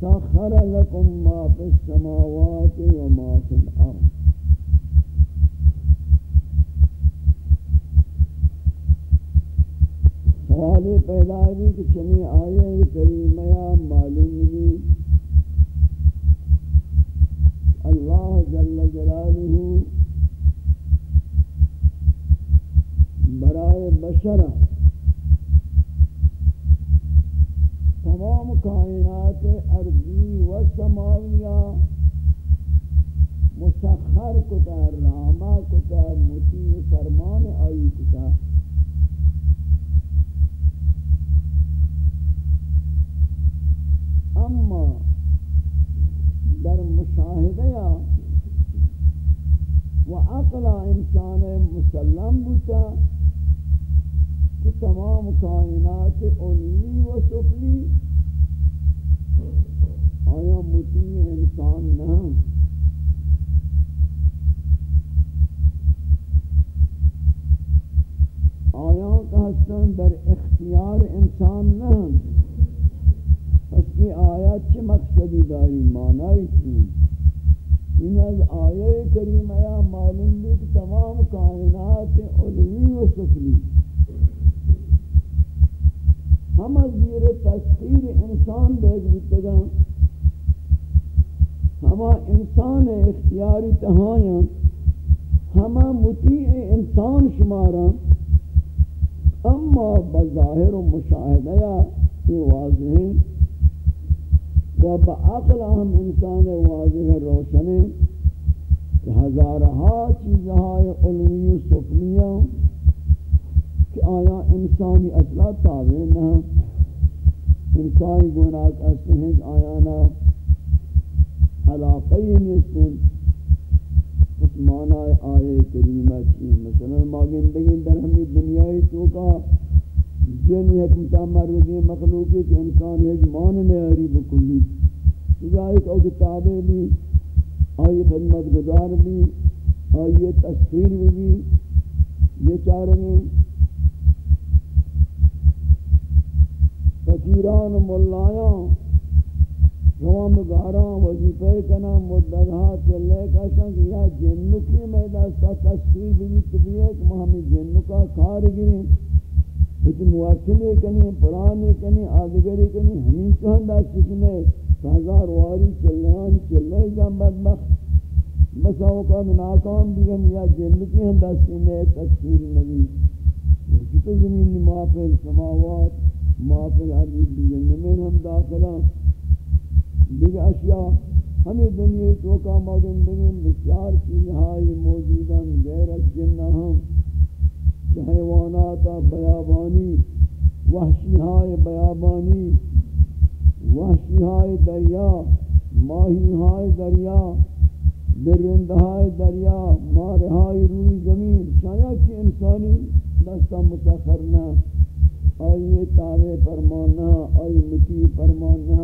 سخر لكم ما في السماوات وما في الأرض. سوالی پیدا بھی کہ چنی آئے کریمہ معلوم بھی اللہ جل جلالہ برائے بشرہ۔ تمام کائنات ارضی و سماویہ مسخر کتا راما کتا مطیع فرمان آئی کتا۔ اما در مشاہدہ و عقل انسان مسلم بتا کہ تمام کائنات علمی و سفلی آیا مطیع انسان نہ آیا کا حسن در اختیار انسان نہ پس کی آیات چھ مقصدی داری؟ معنی چیز ان از آیه کریمه معلوم بھی تمام کائنات علمی و سفلی ہم زیر تسخیر انسان بیگ بودتگا ہما انسان اختیاری تہایاں ہما مطیع انسان شمارا۔ اما بظاہر و مشاہدہ یہ واضح ہیں و بعقل ہم انسان واضح روشن کہ ہزارہا چیزہائی علمی و سفلیہ انسانی اصلا تابع نہ انسانی گناہ کہتے ہیں آیانا، علاقی نیستن اس معنی آئے کریمہ چی؟ مثلا ما گندگی در ہمیں دنیای توکا جن یک متامردی مخلوقی کہ انسان یک مان نیاری بکلی. جائے کہ کتابیں بھی آئی خدمت گزار بھی آئی تصویر بھی بھی یہ چاہ رہے ہیں فقیران ملایاں روام گاران وظیفہ کنا مددہا چلے کا شنگ یا جنکی میں دستا تصویر بھی تبیئے کہ ہمیں جنکا کار گریں اس موکلی کنی پرانی کنی آدگری کنی، ہمیں چہن دستی کنے ہزار واری چلنے چلنے جان بدبخت بس اوقات ناکام دیگن یا جنتی ہم دستی میں تصویر نبی جتو زمین مافل سماوات۔ مافل عرضی دیگن نمین ہم داخلہ دیگر اشیاء، ہمیں دنیا توکا موجن دیگن بسیار چیزہائی موجودن غیر از جنہ ہم۔ حیوانات بیابانی وحشی ہائے بیابانی وحشی ہائے دریا ماہی ہائے دریا درندہائے دریا، مارہائی روی زمین۔ شاید کہ انسانی دستا مسخرنا آئیے تابع فرمانا آئی متی فرمانا۔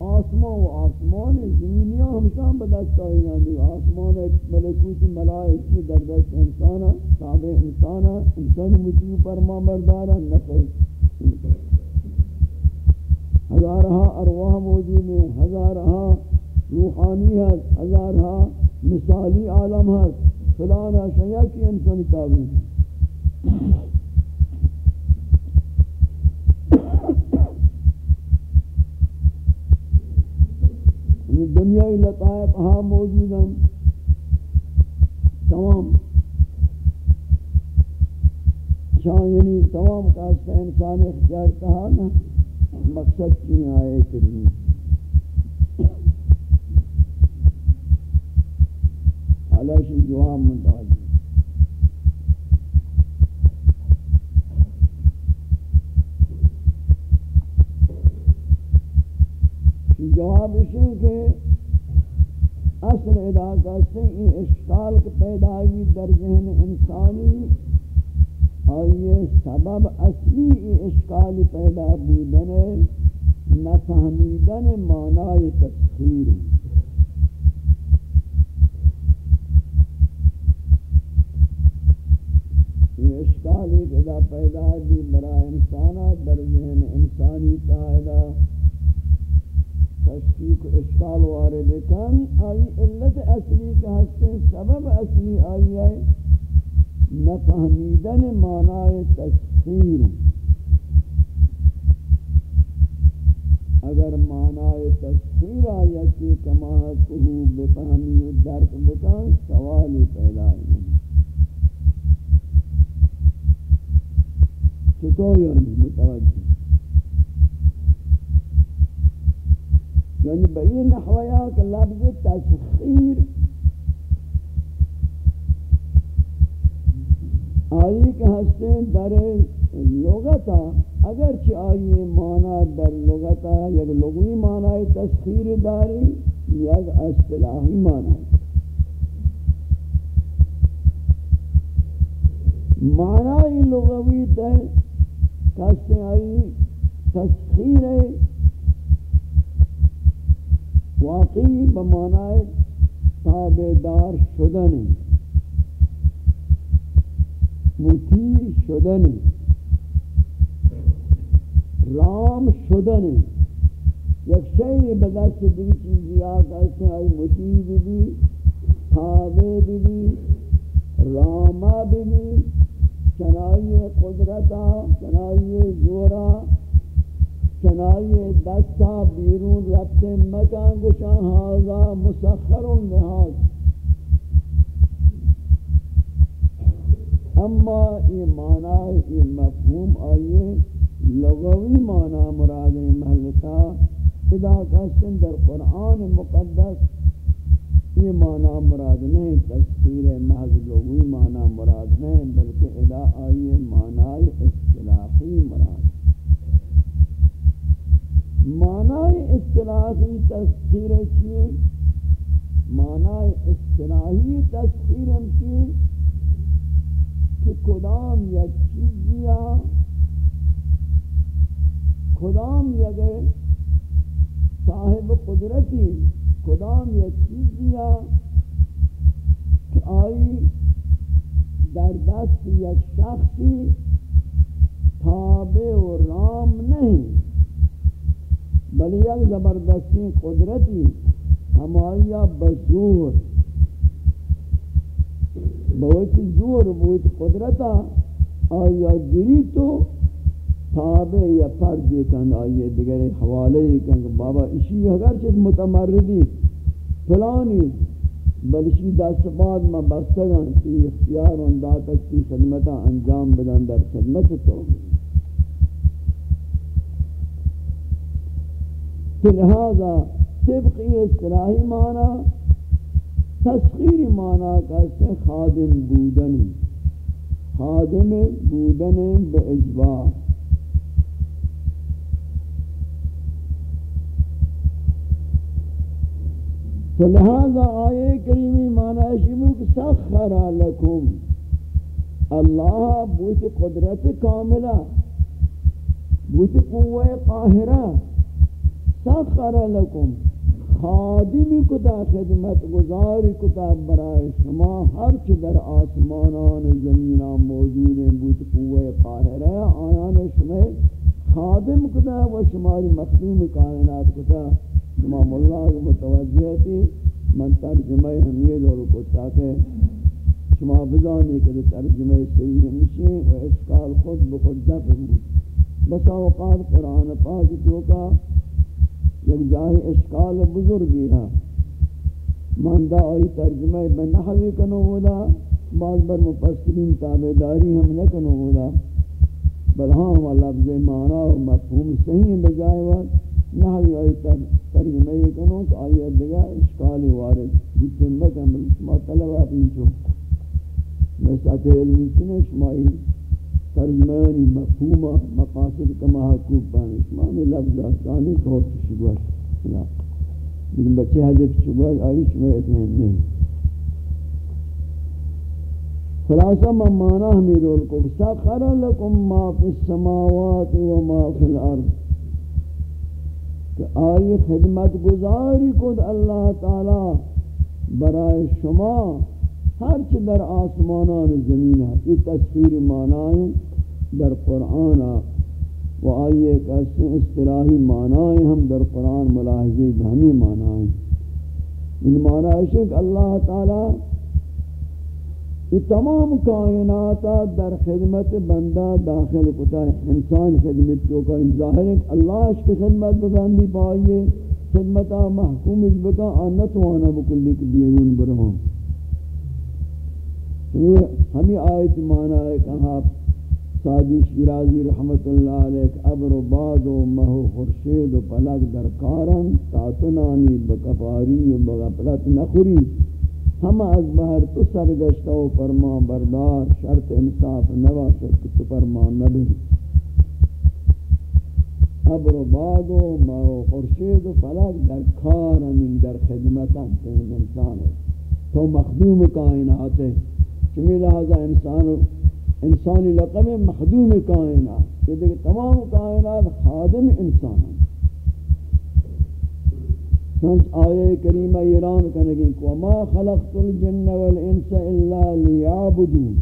آسمان و آسمان، زمینیاں ہمشان بدست آئی ناندی آسمان ملکوت ملائک کی در دست انسانا تابع انسانا انسان متی فرما مردارا نفع۔ ہزارہا ارواح موجود ہیں، ہزارہا روحانی ہے ہزارہا مثالی عالم ہے فلانا شیعہ کی انسان تابع دنیای لطائف ہاں موجود ہیں۔ تمام شان یعنی تمام کاستا انسان اختیار کہا نا مقصد کی آئے کریم علیشی جواب متعلق جواب اسی کہ اصل ادا کرتے ہیں اشکال کے پیداوی در ذہن انسانی اور یہ سبب اصلی اشکال پیدا بودن نفہمیدن معنی تسخیر یہ اشکال ایک ادا پیدا بھی برای انسانہ در ذہن انسانی قاعدہ۔ تشکیق اشکال وارد کن آئی علت اصلی کا ہستے سبب اصلی آئی ہے نفہمیدن معنی تشخیر اگر معنی تشخیر آیا کہ کما کہو بفہمی و درک بکن، سوال پیدا ہے چطور یعنی؟ متوجہ یعنی بئی نحویہ کہ لفظ تسخیر آئی کہ ہستے در لغتا اگرچہ آئی معنی در لغتا یک لغوی معنی تسخیر داری، یک اصطلاحی معنی۔ معنی لغوی تے کہتے آئی تسخیر واقعی بمعنی تابدار شدن مطیع شدن رام شدن یک شئی بدست دیگی چیزی آقا اس نے آئی مطیع بھی تابع بھی راما بھی چنائی قدرتا چنائی زورا چنائی دستا بیرون ربط مکان گشان حاضا مسخر لحاظ اما یہ معنی یہ مفہوم آئیے لغوی معنی مراد محلتا ادا کستن در قرآن مقدس یہ معنی مراد نہیں تذکیر محض لغوی معنی مراد نہیں بلکہ ادا آئی معنی اصطلاحی مراد. معنی اصطلاحی تذکیر چیئے معنی اصطلاحی تذکیر ہم چیئے کہ کدام یا چیزیا کدام یا گئے صاحب قدرتی؟ کدام یا چیزیا کہ آئی در دست یک شخصی تابع و رام نہیں بل یک زبردستی قدرتی ہمائی بزور. بہت زور بہت قدرتا، آیا گری تو تابع یا پردی کن آئیے دیگر حوالے کن بابا اسی اگر چیز متمردی، فلانی. بلشی دست بعد ما بستگان کی اختیار و انداتک کی خدمتا انجام بدن در خدمت تو. کہ لہذا طبقی اصطلاحی معنی تسخیری معنی کہتے خادم بودن خادم بودن بے اجبار۔ تو لہذا آئے کریمی معنی شبوک سخر لکم۔ اللہ بوت قدرت کاملہ، بوت قوة قاہرہ۔ سخر لکم. خادمی کتا، خدمت گزاری کتا، برای شما ہر چی در آسمانان زمینان موجود ہیں بوت قوة قاہرہ آیان شما خادم کتا و شماری مخدوم کائنات کتا. امام اللہ متوجہ تھی من ترجمہ ہمیے لوگ کو تاکہ شما بزانی کہ ترجمہ صحیح ہمشیں و اشکال خود بخود دفع بود. بس اوقات قرآن پاک جو کا یک جاہی اشکال بزرگی ہے۔ من آئی ترجمہ بنحوی کنو ہودا بعض بر مفسرین تابداری ہم نہ کنو ہودا بل ہاں لفظ معنی و مفہوم صحیح بجائے وقت نحوی آئی ترجمہ یہ کنوں کہ آئی ادگا اشکالی وارد۔ بیتن بکن بل شما طلب آپ انچو مسات علمی چنے شمائی ترجمانی مفہوم مقاصد کما حقوق بانی شما میں لفظ آسانی کھوٹ شگوش لیکن بچے حضرت شگوش آئی شما اتنین نہیں خلاصہ ما مانا ہمیں رول کو سخر لکم ما فی السماوات و ما فی الارض. کہ آئی خدمت گزاری کد اللہ تعالی برای شما. ہر در آسمانان زمین ہے، یہ تصویر معنی در قرآن و آئی ایک ایسے اصطلاحی معنی ہم در قرآن ملاحظی بہمی معنی ان معنی ہے کہ اللہ تعالی یہ تمام کائنات در خدمت بندہ داخل کتا ہے۔ انسان خدمت کو کا؟ ظاہر ہے اللہ اس کی خدمت بندی پائیے، خدمت محکوم اس بتا آنت وانا بکلی بیرون برہم۔ ہمیں آیت مانا ہے کہا ہاں سادی شیرازی رحمت اللہ علیہ ابر و باد و مہو خرشید و پلک درکارن تاتنانی بکفاری و بغفلت نخوری۔ ہم از بہر تو سرگشتہ و فرمان بردار، شرط انصاف نباشد کہ تو فرمان نبی ابر و باد و ما و خرشید و فلک در کار در خدمتا تین انسان ہے۔ تو مخدوم کائنات ہے۔ چمی لہذا انسان انسانی لقب مخدوم کائنات. یہ دیکھ تمام کائنات خادم انسان ہیں. سنس آیے کریمہ ایران کنگی وما خلقت الجن والانس الا لیعبدون.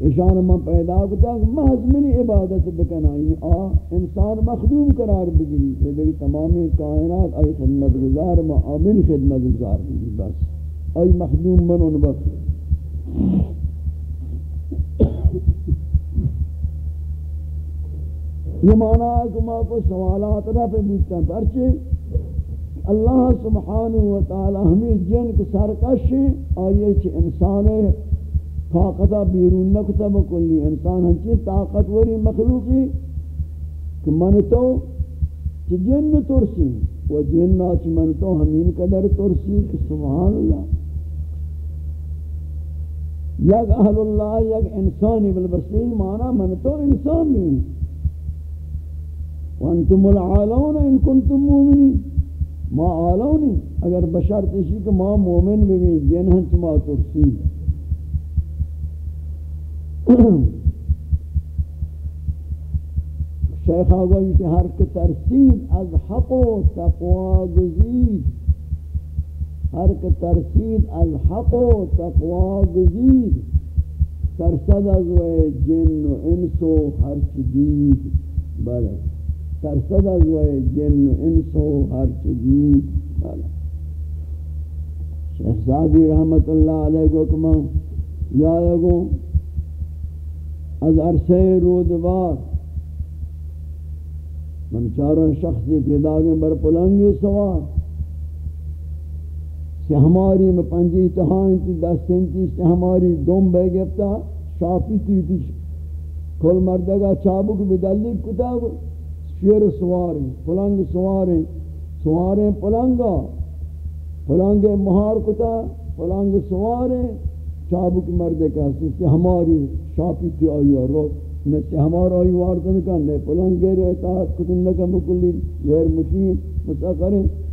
اشان من پیدا کتا کہ محض منی عبادت بکنا یعنی آ، انسان مخدوم قرار بگیری. یہ دیکھ تمامی کائنات آئی خدمت گزار ما آمین خدمت گزار بگیری بس. آئی مخدوم من ان بس یہ معنی ہے کہ میں کو سوالات رہا پہ بوجھتا ہوں پرچے اللہ سبحانہ وتعالی ہمیں جن کے سرکش ہیں آئیے چھے انسان طاقتہ بیرون نکتا بکلی انسان ہم ہنچی طاقتوری مخلوقی کہ من تو چی جن ترسی و جن آچ من تو ہمین قدر ترسی کہ سبحان اللہ یک اہل اللہ یک انسانی بالبسیل مانا من تو انسان بھی وأنتم العالون ان کنتم مومنین. ما عالونی اگر بشر تشی کہ ما مومن بھی جن ہنچ ما ترسی. شیخ آگوی کہ ہر کے ترسید از حق و تقوی گزید. ہر کے ترسید از حق و تقوی گزید ترسد از وی جن و انس و ہر چدید بلے، ترسد از وی جن و انس و ہر چدید بلے۔ شیخ سعدی رحمت اللہ علیہ کو کمان یا یکو از عرصہ رودوار، من چاروں شخصی پیدا گئے، بر پلنگی سوار۔ سے ہماری میں پنجی تہائیں تی دس سنتی سے ہماری دوم بے گفتا شاپی تی تی کل مردگا، چابک بدلی کتاب، شیر سواریں، پلنگ سواریں سواریں پلنگا، پلنگ مہار کتا، پلنگ سواریں، چابک مردگا سے ہماری شاپی تی آئی اور رو نسی ہمارا ہی واردن کا نئے پلنگ گیر اطاعت کتن لکا مکلی، غیر مطین مستقرین شاہی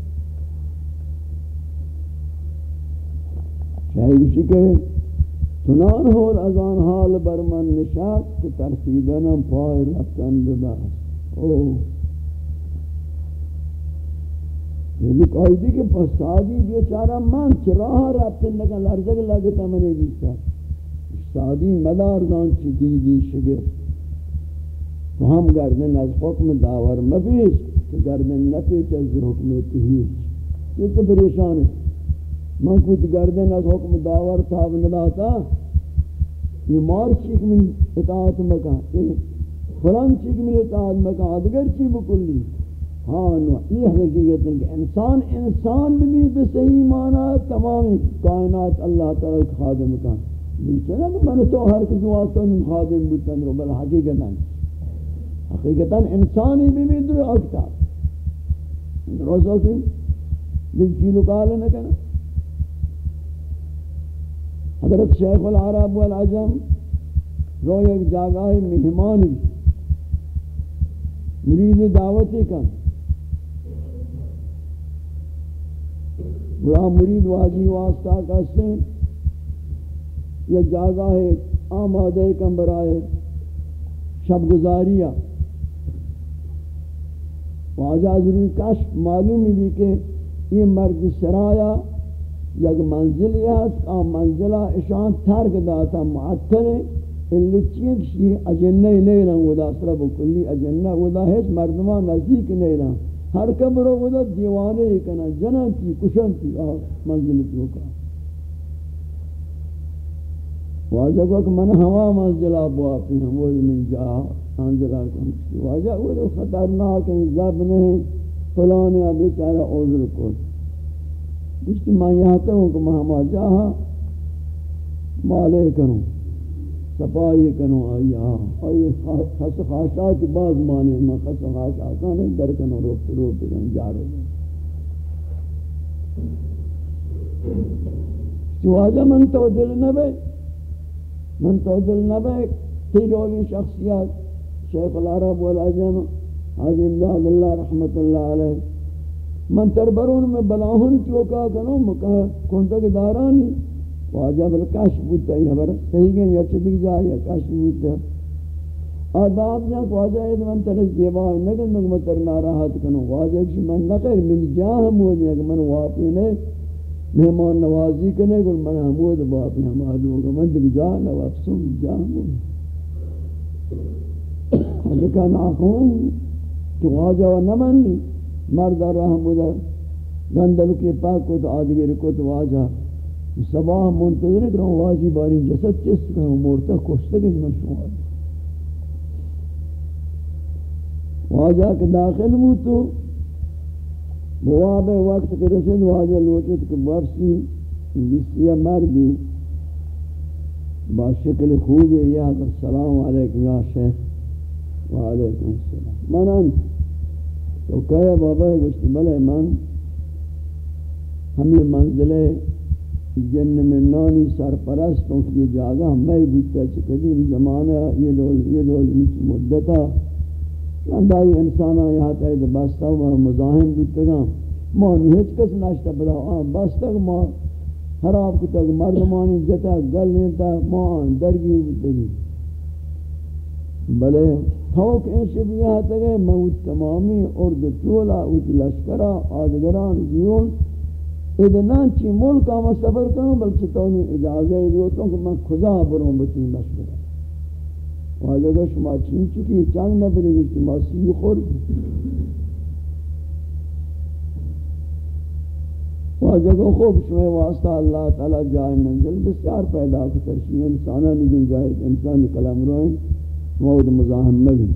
یعنی بشی کہ سنان ہول از آن حال برمن نشاست کہ ترسیدنم پای رفتن بباس اوہ یہ یعنی قائدی کہ پسادی بیچارہ من چراہ رفتن لگا لرزگ لگتا منے بیسا سادی مدار دان چی دیدی شگر تو ہم گردن از حکم داور مبیش کہ گردن نپیچ از حکم تحییچ یہ تو پریشان ہے من کچھ گردن از حکم داور تاب نداتا، یہ مار چیک من اطاعت مکان فلان چیک من اطاعت مکان ادگر چی بکلی؟ ہاں یہ حقیقت ہے کہ انسان انسان بھی بصحیح معنی تمام کائنات اللہ تعالی خادم کا۔ لیکن من تو ہر کسی واسطہ خادم بودتن رو، بل حقیقت ہے حقیقتا انسانی بھی بھی در اکتا۔ روزو کی دل چیلو کالا نکنا حضرت شیخ العرب والعجم رو ایک جاگاہ مہمانی مرید دعوتی کن۔ برا مرید واجی واسطہ کستے یہ جاگاہ آمادے کن برائے شب گزاریہ واجہ ضروری کشف معلومی بھی کہ یہ مرد سرایا یک منزلی ہے کہ منزلہ اشان ترک داتا معطل. ہے اللي چیک شی اجنہ نہیں رہا ودا سر بکلی اجنہ ودا ہے مردمان نزدیک نہیں رہا ہر کبرو ودا دیوانے کنا جنن تی، کشن تی. منزل تو کا. واجہ کو کہ من ہوا منزلہ بوا پی ہم وہ من جا انجلا کن واجہ وہ خطرناک ہے زب نہیں فلانے ابھی چارہ عذر کو اس میں یہاں تو کہ میں ہم جاہا مالے کروں صفائی کنو آیا آئی خس خاشات باز مانے، میں خس خاشات آنے در کنو روک روک کن جارو چواجہ من تو دل نبے من تو دل نبے تیرولی شخصیات، شیخ العرب والعجم حاجی امداد اللہ رحمت اللہ علیہ۔ من تربرون میں بلاہن چوکا کنو مکہ کنتا کہ دارانی۔ واجب الکشف بودتا یہ خبر صحیح گئے یا چدک جائے، یا کشف بودتا آداب جا واجہ اید من تر زیبا ہے نگن نگم تر ناراحت کنو واجہ کشی من نقر من جا ہم ہوئی من واپی نے مہمان نوازی کنے گل من حمود باپی ہم آدھوں من دک جا نوافسوں جا ہم ہوئی لکہ ناخون تو واجہ و نمانی مرد رحم دا گندل کے پاک کو تو آدگر کو تو واجہ سباہ منتظر کروں واجی باری جسد چست کروں مورتا کشتا کہ من شما واجہ کے داخل مو تو بواب وقت کے رسید واجہ لوٹت کہ بابسی لسیہ مردی با شکل خوب ہے، یا السلام علیکم یا شیخ، وعلیکم السلام۔ منانت تو کہے بابا گوشت بلے من، ہمیں منزل جن میں نانی سرپرستوں کی جاگہ میں بیتا چکدیم جی، زمانہ یہ لول یہ لول مدتا اندائی انسانا یہاں تاید بستا ہوا مزاہم بیتا گا۔ ما نوہچ کس ناشتا بدا آن بستا گا ما۔ حراب کتا گا مردمانی جتا، گل نیتا ما آن درگیر بیتا گا بلے تھوک ان شبیہ تگے موت تمامی ارد چولا اوت لشکرہ آدگران زیون ادنان چی ملک آما سفر کروں بلکہ تونی اجازہ دیوتوں کہ میں خدا بروں بچی مشورہ۔ واجہ گا شما چین چکی چند نبری گا شما سی خور۔ واجہ گا خوب شما واسطہ اللہ تعالی جائے منزل بسیار پیدا کتر شیئے انسانا نگن جائے انسانی کلام روئیں۔ موت مزاہم مبین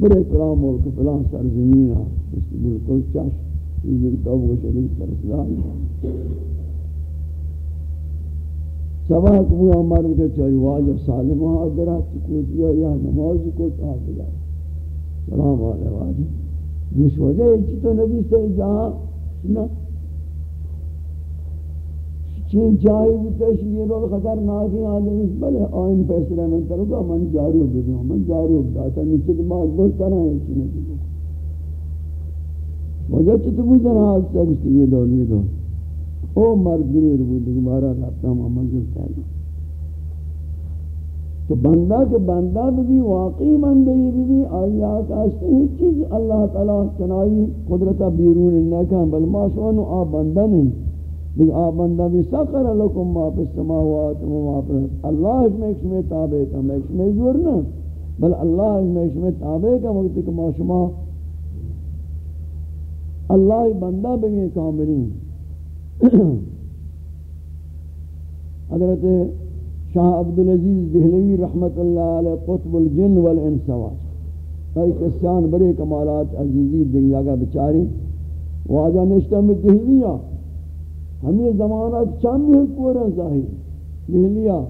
برے پلان ملک پلان سرزمین آ بالکل چشم. یہ کتاب و شریف سرسدار سبق وہ مرد کے چاہیے واجب سالم حاضرات کو دیا یا نماز کو تا دیا سلام علیہ واجب دوش وجہ ہے تو نبی سے جہاں سنا چین چاہی بتش یہ رول خطرناکی آدمی بلے آئین فیصلہ من ترکا من جارو بدوں من جارو بداتا نیچے دماغ بہت طرح ہے چینے دیگو وجہ چطور بود در حال سکستی یہ دول یہ دول او مرد گریر بود دوبارہ رابطہ ہم منزل کہنا تو بندہ کے بندہ بھی واقعی بندے بھی بھی آیا کہاستے ہیں چیز اللہ تعالیٰ چنائی قدرتہ بیرون نکا بل ما شوانو آ بندہ نہیں۔ لیکن آ بندہ بھی سخر لکم ما پی السماوات و ما پی اللہ اس میں ایک شمی تابع کا، میں ایک شمی زور نا بل اللہ اس میں ایک شمی تابع کا وقت کہ ما شما اللہ بندہ بگیں کامرین (coughs) حضرت شاہ عبدالعزیز دہلوی رحمت اللہ علیہ قطب الجن والانسوات کئی کسیان بڑے کمالات عزیزی دنیا کا بچاری. واجہ نشتہ میں دہلیہ ہمیں زمانات چاندی ہیں کورا ظاہر۔ دہلیہ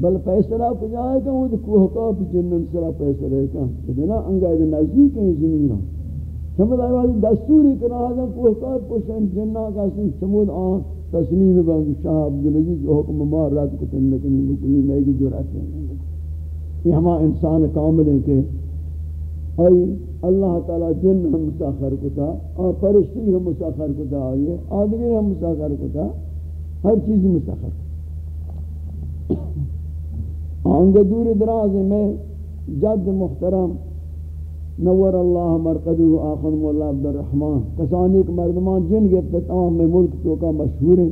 بل فیصلہ کجائے گا وہ کوہکا پی جنن سرا فیصلہ کن ادنا انگا ادنا نزدیک ہیں زمینہ سمجھ آئی والی دستوری کرا آدھا کوئی کار پوشن جنہ کا سن سمود آن تسلیم بانگ شاہ عبدالعزیز حکم مار رات کو تنکنی بکنی میں کی جرات ہے۔ یہ ہما انسان کامل ہیں کہ آئی، اللہ تعالی جن ہم مساخر کتا اور پرشتی ہم مساخر کتا آئیے آدھگر ہم مساخر کتا، ہر چیز مساخر۔ آنگا دور دراز میں جد محترم نور اللہ مرقدو آخر مولا عبد الرحمن کسانی کے مردمان جن کے تمام میں ملک تو کا مشہور ہیں۔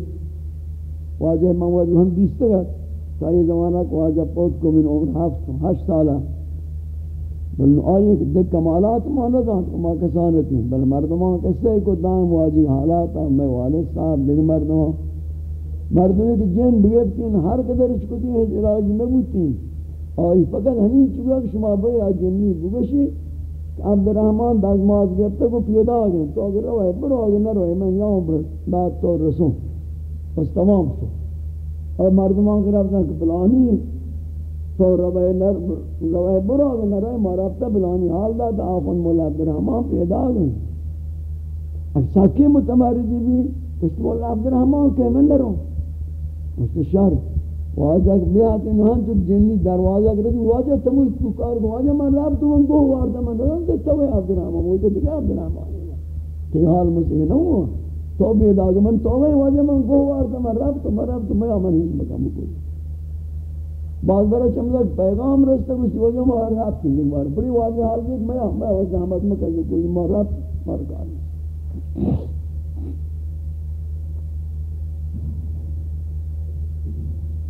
واجہ محمد، ہم بیستے گا ساری زمانہ کو واجہ پوت کو من عمر ہفت، ہشت سالہ۔ بل آئیے کہ دیکھ کمالات مانا تھا کما کسانت ہیں۔ بل مردمان کسے کو دائم واجی حالات میں والد صاحب دیکھ مردمان۔ مردمان کے جن بگیبتین ہر قدر اچکتی ہیں علاج میں بوتین آئی فقط ہمیں چکا کہ شما بھئی آجنی بگشی، عبد الرحمن دازماز گفته کو پیدا گئے تو اگر روئے بڑو اگر نہ روئے میں یہاں پر بات تو رسوں۔ بس تمام شو اور مردمان کے رفتہ کہ پلانی تو روئے نر روئے بڑو اگر مرابطہ پلانی حال دا تا آفن مولا عبد الرحمن پیدا گئے اب ساکی متمردی بھی کچھ مولا عبد الرحمن کہ میں نہ رہوں مستشار واجہ بیات انہاں جب جنی دروازہ کرے واجہ تمہیں تمو پکار واجہ من رب تو ان کو وارد من رب تو تو عبد الرحمن، وہ تو کیا عبد الرحمن کہ حال مسئلہ نہ ہوا. تو بھی داغ من تو واجہ من کو وارد من رب تو من رب تو میں من ہی مقام کو۔ بعض بار چملا پیغام رستا کچھ وجہ مار رب کی مار بڑی واجہ حال دیکھ میں میں زحمت میں کہ کوئی مار رب مار کار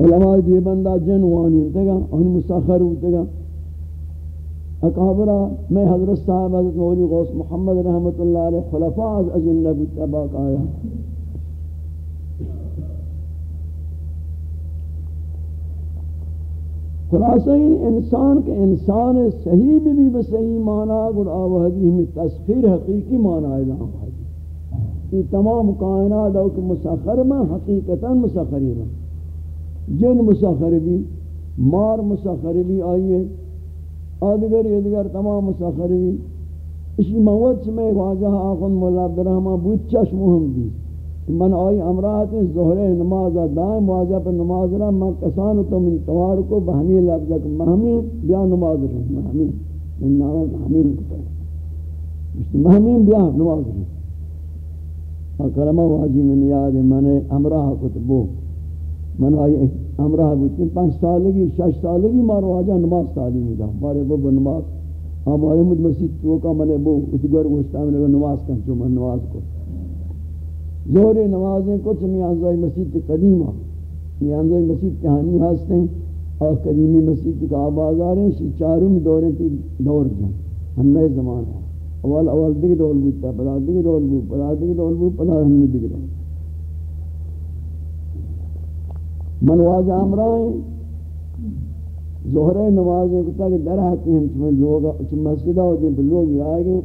علماء دی بندہ جنوانی انتگا ان مساخر انتگا اکابرہ میں حضرت صاحب حضرت مولی غوث محمد رحمت اللہ علیہ خلفاء از اجنب اتباق آیا خلاصہ انسان کے انسان صحیح بھی بھی بصحیح معنی گر آوہدی ہمیں تسخیر حقیقی معنی ہے یہ تمام کائنات او کہ مسخر میں حقیقتا مسخری میں جن مسخر بھی، مار مسخر بھی آئیے آدگر ادگر تمام مسخر بھی۔ اسی موت میں واجہ آخون مولا عبدالرحمن بود چشم ہم دی من آئی امراحت ظہر نماز دائم واجہ پر نماز رہا من کسان تو من توار کو بہمی لفظ کہ مہمی بیا نماز رہا مہمی من نام مہمی لکتا مہمی بیا نماز رہا کلمہ واجی من یاد من امراح کتبو من آئی امراح بود پانچ سالگی، شش سالگی مار واجہ نماز تعلیم دا مارے بب نماز۔ ہمارے مد مسجد تو کا منے بو اتگر گوشتا میں نماز کن چو من نماز کو۔ ظہر نمازیں کچھ میں انزائی مسجد قدیمہ یہ انزائی مسجد کہانی ہستے ہیں اور قدیمی مسجد کا آباز آ رہے ہیں چاروں میں دوریں تھی دور جان ہمیں زمان ہے اول اول دیکھ دول بودتا پدا دیکھ دول بود پدا دیکھ دول بود پدا ہمیں دیکھ دول۔ من واجہ امرائیں ظہر نمازیں کتا کہ در حقی ہم چمیں لوگ مسجدہ ہوتے ہیں لوگ آئے گئے